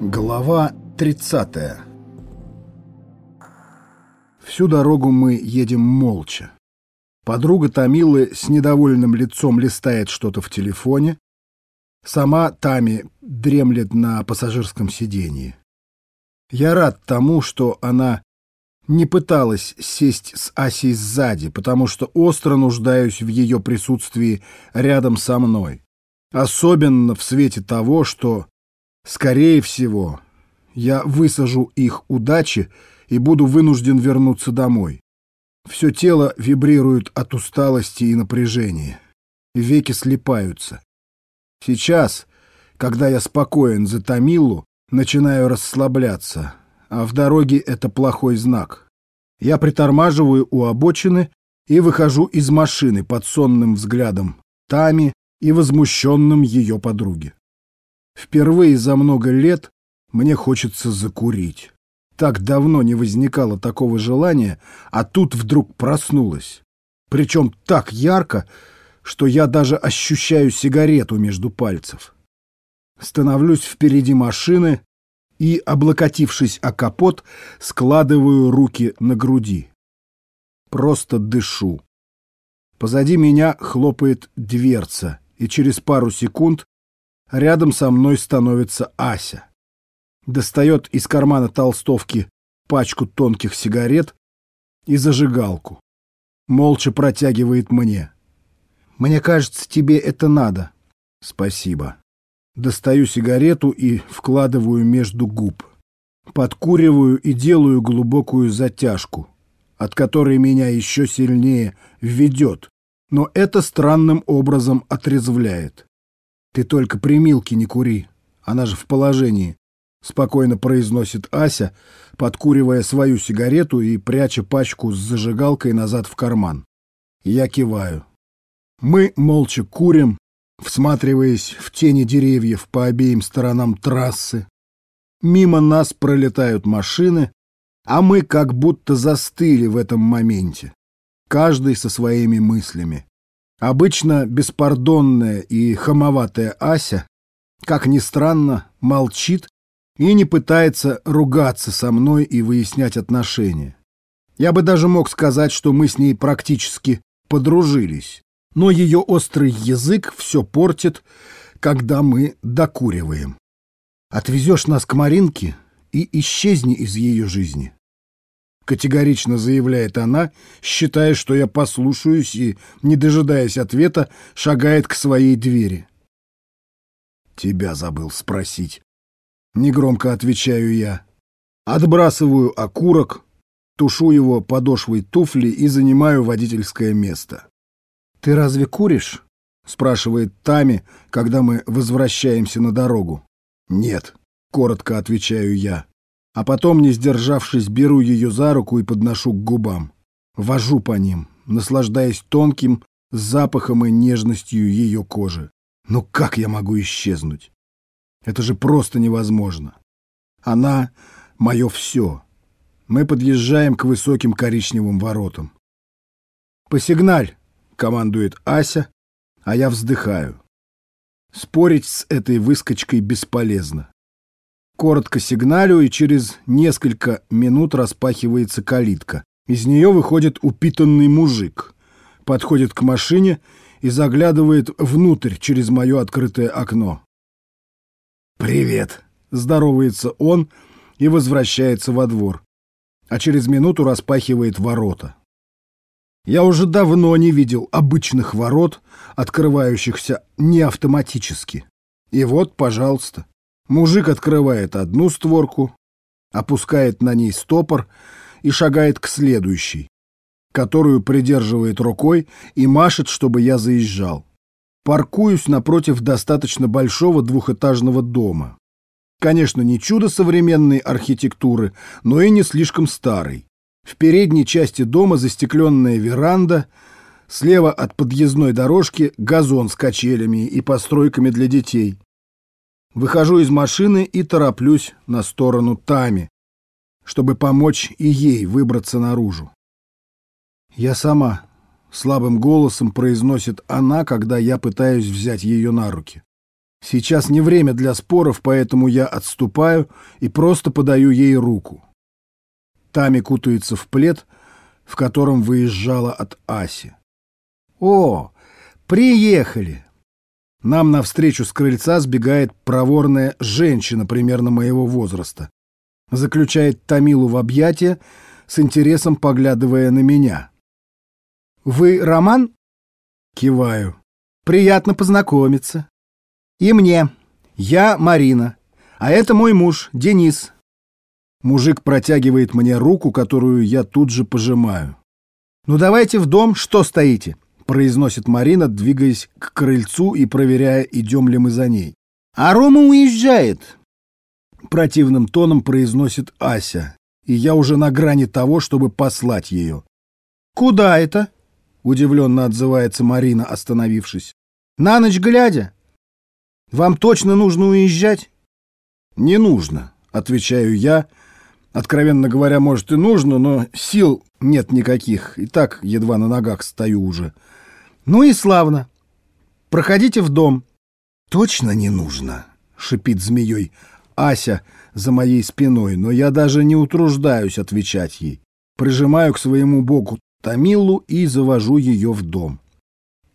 Глава 30 Всю дорогу мы едем молча. Подруга Томилы с недовольным лицом листает что-то в телефоне. Сама Тами дремлет на пассажирском сиденье. Я рад тому, что она не пыталась сесть с Асей сзади, потому что остро нуждаюсь в ее присутствии рядом со мной. Особенно в свете того, что Скорее всего, я высажу их удачи и буду вынужден вернуться домой. Все тело вибрирует от усталости и напряжения. Веки слипаются. Сейчас, когда я спокоен за Томилу, начинаю расслабляться, а в дороге это плохой знак. Я притормаживаю у обочины и выхожу из машины под сонным взглядом Тами и возмущенным ее подруги. Впервые за много лет мне хочется закурить. Так давно не возникало такого желания, а тут вдруг проснулось. Причем так ярко, что я даже ощущаю сигарету между пальцев. Становлюсь впереди машины и, облокотившись о капот, складываю руки на груди. Просто дышу. Позади меня хлопает дверца, и через пару секунд Рядом со мной становится Ася. Достает из кармана толстовки пачку тонких сигарет и зажигалку. Молча протягивает мне. «Мне кажется, тебе это надо». «Спасибо». Достаю сигарету и вкладываю между губ. Подкуриваю и делаю глубокую затяжку, от которой меня еще сильнее введет, но это странным образом отрезвляет. «Ты только при Милке не кури, она же в положении», — спокойно произносит Ася, подкуривая свою сигарету и пряча пачку с зажигалкой назад в карман. Я киваю. Мы молча курим, всматриваясь в тени деревьев по обеим сторонам трассы. Мимо нас пролетают машины, а мы как будто застыли в этом моменте, каждый со своими мыслями. Обычно беспардонная и хамоватая Ася, как ни странно, молчит и не пытается ругаться со мной и выяснять отношения. Я бы даже мог сказать, что мы с ней практически подружились, но ее острый язык все портит, когда мы докуриваем. Отвезешь нас к Маринке и исчезни из ее жизни категорично заявляет она, считая, что я послушаюсь и, не дожидаясь ответа, шагает к своей двери. «Тебя забыл спросить». Негромко отвечаю я. Отбрасываю окурок, тушу его подошвой туфли и занимаю водительское место. «Ты разве куришь?» — спрашивает Тами, когда мы возвращаемся на дорогу. «Нет», — коротко отвечаю я а потом, не сдержавшись, беру ее за руку и подношу к губам. Вожу по ним, наслаждаясь тонким запахом и нежностью ее кожи. Но как я могу исчезнуть? Это же просто невозможно. Она — мое все. Мы подъезжаем к высоким коричневым воротам. «Посигналь!» — командует Ася, а я вздыхаю. Спорить с этой выскочкой бесполезно. Коротко сигналю, и через несколько минут распахивается калитка. Из нее выходит упитанный мужик, подходит к машине и заглядывает внутрь через мое открытое окно. «Привет!» — здоровается он и возвращается во двор, а через минуту распахивает ворота. Я уже давно не видел обычных ворот, открывающихся не автоматически. И вот, пожалуйста. Мужик открывает одну створку, опускает на ней стопор и шагает к следующей, которую придерживает рукой и машет, чтобы я заезжал. Паркуюсь напротив достаточно большого двухэтажного дома. Конечно, не чудо современной архитектуры, но и не слишком старый. В передней части дома застекленная веранда, слева от подъездной дорожки газон с качелями и постройками для детей. Выхожу из машины и тороплюсь на сторону Тами, чтобы помочь и ей выбраться наружу. «Я сама», — слабым голосом произносит она, когда я пытаюсь взять ее на руки. Сейчас не время для споров, поэтому я отступаю и просто подаю ей руку. Тами кутается в плед, в котором выезжала от Аси. «О, приехали!» Нам навстречу с крыльца сбегает проворная женщина примерно моего возраста. Заключает Тамилу в объятия, с интересом поглядывая на меня. «Вы Роман?» Киваю. «Приятно познакомиться». «И мне. Я Марина. А это мой муж, Денис». Мужик протягивает мне руку, которую я тут же пожимаю. «Ну давайте в дом, что стоите?» Произносит Марина, двигаясь к крыльцу и проверяя, идем ли мы за ней. «А Рома уезжает!» Противным тоном произносит Ася, и я уже на грани того, чтобы послать ее. «Куда это?» — удивленно отзывается Марина, остановившись. «На ночь глядя? Вам точно нужно уезжать?» «Не нужно», — отвечаю я. Откровенно говоря, может и нужно, но сил нет никаких, и так едва на ногах стою уже. Ну и славно. Проходите в дом. Точно не нужно, шипит змеей Ася за моей спиной, но я даже не утруждаюсь отвечать ей. Прижимаю к своему боку Тамилу и завожу ее в дом.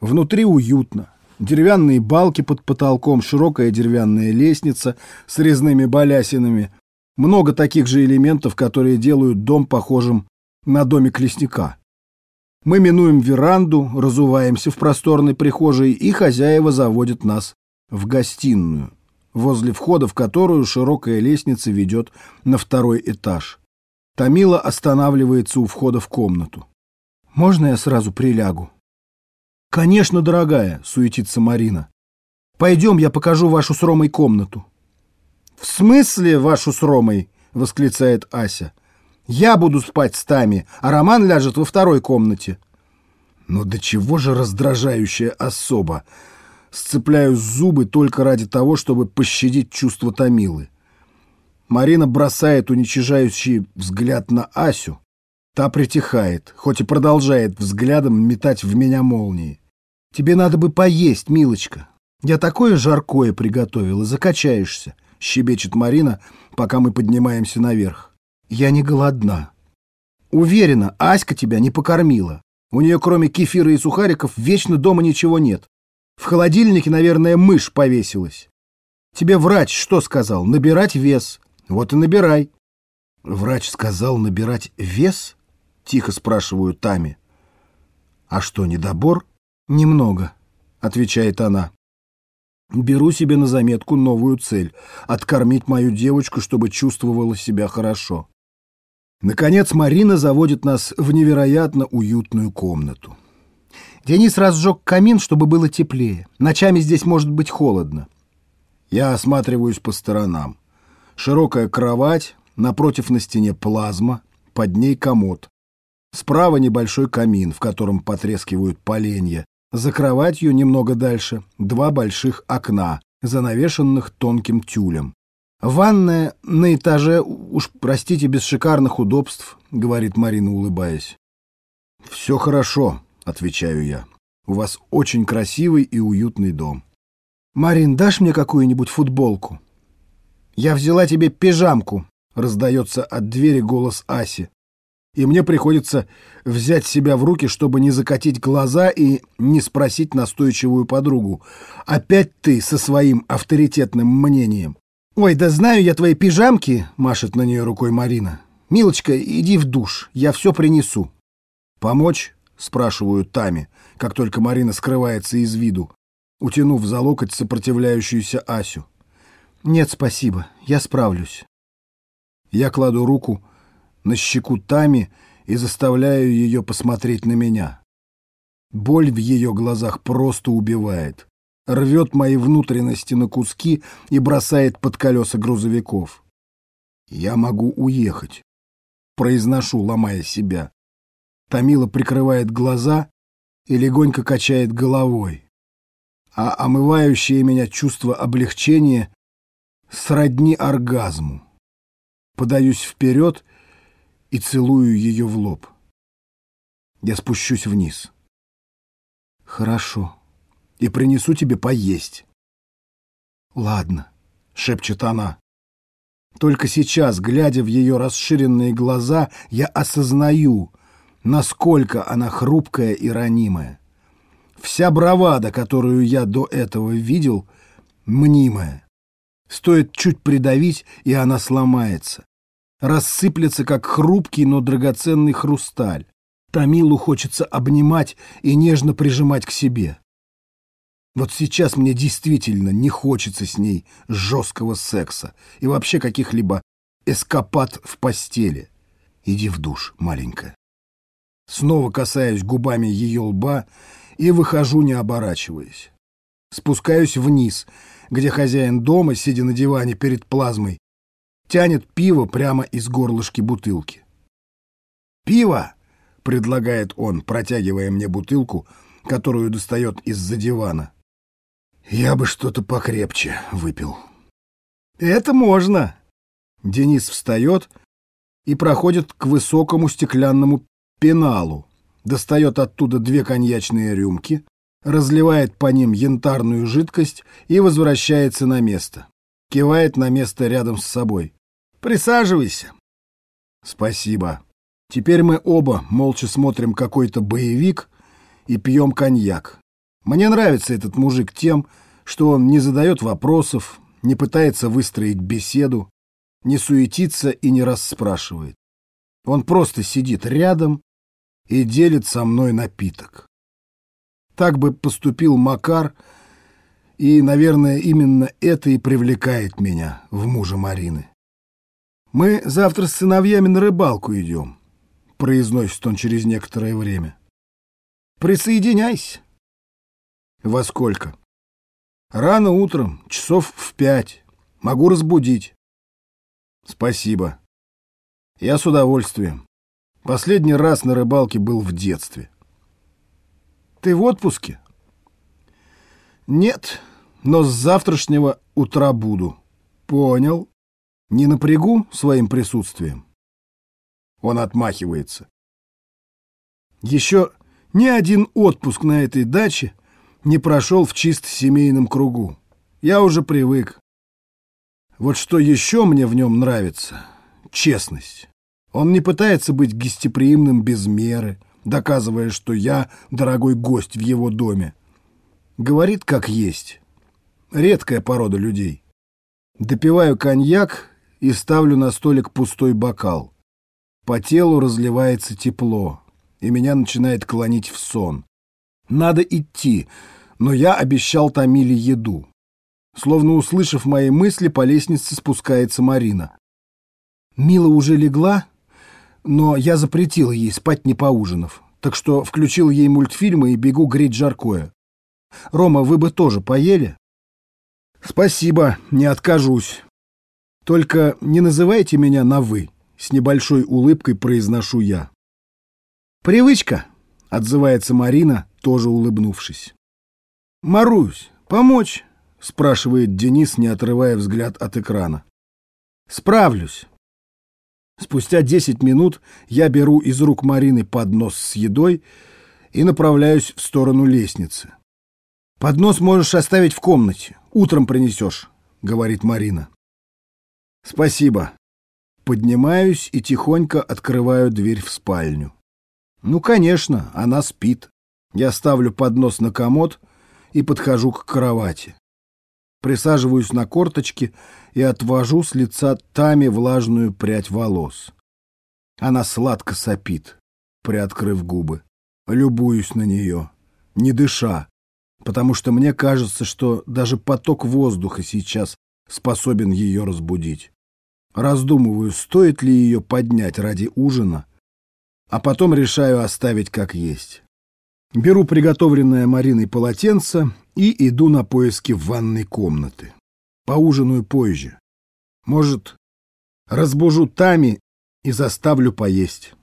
Внутри уютно. Деревянные балки под потолком, широкая деревянная лестница с резными балясинами. Много таких же элементов, которые делают дом похожим на домик лесника. Мы минуем веранду, разуваемся в просторной прихожей, и хозяева заводят нас в гостиную, возле входа в которую широкая лестница ведет на второй этаж. Тамила останавливается у входа в комнату. «Можно я сразу прилягу?» «Конечно, дорогая», — суетится Марина. «Пойдем, я покажу вашу с Ромой комнату». «В смысле вашу с Ромой?» — восклицает Ася. Я буду спать с Тами, а Роман ляжет во второй комнате. Но до чего же раздражающая особа. Сцепляю зубы только ради того, чтобы пощадить чувство Томилы. Марина бросает уничижающий взгляд на Асю. Та притихает, хоть и продолжает взглядом метать в меня молнии. «Тебе надо бы поесть, милочка. Я такое жаркое приготовила, закачаешься», — щебечет Марина, пока мы поднимаемся наверх. Я не голодна. Уверена, Аська тебя не покормила. У нее кроме кефира и сухариков вечно дома ничего нет. В холодильнике, наверное, мышь повесилась. Тебе врач что сказал? Набирать вес. Вот и набирай. Врач сказал набирать вес? Тихо спрашиваю Тами. А что, недобор? Немного, отвечает она. Беру себе на заметку новую цель — откормить мою девочку, чтобы чувствовала себя хорошо. Наконец Марина заводит нас в невероятно уютную комнату. Денис разжег камин, чтобы было теплее. Ночами здесь может быть холодно. Я осматриваюсь по сторонам. Широкая кровать, напротив на стене плазма, под ней комод. Справа небольшой камин, в котором потрескивают поленья. За кроватью немного дальше два больших окна, занавешенных тонким тюлем. «Ванная на этаже, уж простите, без шикарных удобств», — говорит Марина, улыбаясь. «Все хорошо», — отвечаю я. «У вас очень красивый и уютный дом». «Марин, дашь мне какую-нибудь футболку?» «Я взяла тебе пижамку», — раздается от двери голос Аси. И мне приходится взять себя в руки, чтобы не закатить глаза и не спросить настойчивую подругу. «Опять ты со своим авторитетным мнением?» «Ой, да знаю я твои пижамки!» — машет на нее рукой Марина. «Милочка, иди в душ, я все принесу». «Помочь?» — спрашиваю Тами, как только Марина скрывается из виду, утянув за локоть сопротивляющуюся Асю. «Нет, спасибо, я справлюсь». Я кладу руку на щеку Тами и заставляю ее посмотреть на меня. Боль в ее глазах просто убивает рвет мои внутренности на куски и бросает под колеса грузовиков. Я могу уехать. Произношу, ломая себя. Томила прикрывает глаза и легонько качает головой. А омывающее меня чувство облегчения сродни оргазму. Подаюсь вперед и целую ее в лоб. Я спущусь вниз. Хорошо и принесу тебе поесть. «Ладно», — шепчет она. Только сейчас, глядя в ее расширенные глаза, я осознаю, насколько она хрупкая и ранимая. Вся бравада, которую я до этого видел, мнимая. Стоит чуть придавить, и она сломается. Рассыплется, как хрупкий, но драгоценный хрусталь. Тамилу хочется обнимать и нежно прижимать к себе. Вот сейчас мне действительно не хочется с ней жесткого секса и вообще каких-либо эскапад в постели. Иди в душ, маленькая. Снова касаюсь губами ее лба и выхожу, не оборачиваясь. Спускаюсь вниз, где хозяин дома, сидя на диване перед плазмой, тянет пиво прямо из горлышки бутылки. «Пиво!» — предлагает он, протягивая мне бутылку, которую достает из-за дивана. Я бы что-то покрепче выпил. Это можно. Денис встает и проходит к высокому стеклянному пеналу, достает оттуда две коньячные рюмки, разливает по ним янтарную жидкость и возвращается на место. Кивает на место рядом с собой. «Присаживайся». «Спасибо». Теперь мы оба молча смотрим какой-то боевик и пьем коньяк. Мне нравится этот мужик тем, что он не задает вопросов, не пытается выстроить беседу, не суетится и не расспрашивает. Он просто сидит рядом и делит со мной напиток. Так бы поступил Макар, и, наверное, именно это и привлекает меня в муже Марины. «Мы завтра с сыновьями на рыбалку идем», — произносит он через некоторое время. «Присоединяйся». «Во сколько?» Рано утром, часов в пять. Могу разбудить. Спасибо. Я с удовольствием. Последний раз на рыбалке был в детстве. Ты в отпуске? Нет, но с завтрашнего утра буду. Понял. Не напрягу своим присутствием? Он отмахивается. Еще ни один отпуск на этой даче не прошел в чисто семейном кругу. Я уже привык. Вот что еще мне в нем нравится — честность. Он не пытается быть гостеприимным без меры, доказывая, что я дорогой гость в его доме. Говорит, как есть. Редкая порода людей. Допиваю коньяк и ставлю на столик пустой бокал. По телу разливается тепло, и меня начинает клонить в сон. Надо идти, но я обещал Тамиле еду. Словно услышав мои мысли, по лестнице спускается Марина. Мила уже легла, но я запретил ей спать не поужинав, так что включил ей мультфильмы и бегу греть жаркое. Рома, вы бы тоже поели? Спасибо, не откажусь. Только не называйте меня на «вы», с небольшой улыбкой произношу я. Привычка, отзывается Марина, тоже улыбнувшись. «Марусь, помочь?» — спрашивает Денис, не отрывая взгляд от экрана. «Справлюсь». Спустя десять минут я беру из рук Марины поднос с едой и направляюсь в сторону лестницы. «Поднос можешь оставить в комнате. Утром принесешь», — говорит Марина. «Спасибо». Поднимаюсь и тихонько открываю дверь в спальню. Ну, конечно, она спит. Я ставлю поднос на комод и подхожу к кровати. Присаживаюсь на корточки и отвожу с лица Тами влажную прядь волос. Она сладко сопит, приоткрыв губы. Любуюсь на нее, не дыша, потому что мне кажется, что даже поток воздуха сейчас способен ее разбудить. Раздумываю, стоит ли ее поднять ради ужина, а потом решаю оставить как есть. Беру приготовленное Мариной полотенце и иду на поиски ванной комнаты. Поужинаю позже. Может, разбужу Тами и заставлю поесть.